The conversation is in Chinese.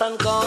Tăng con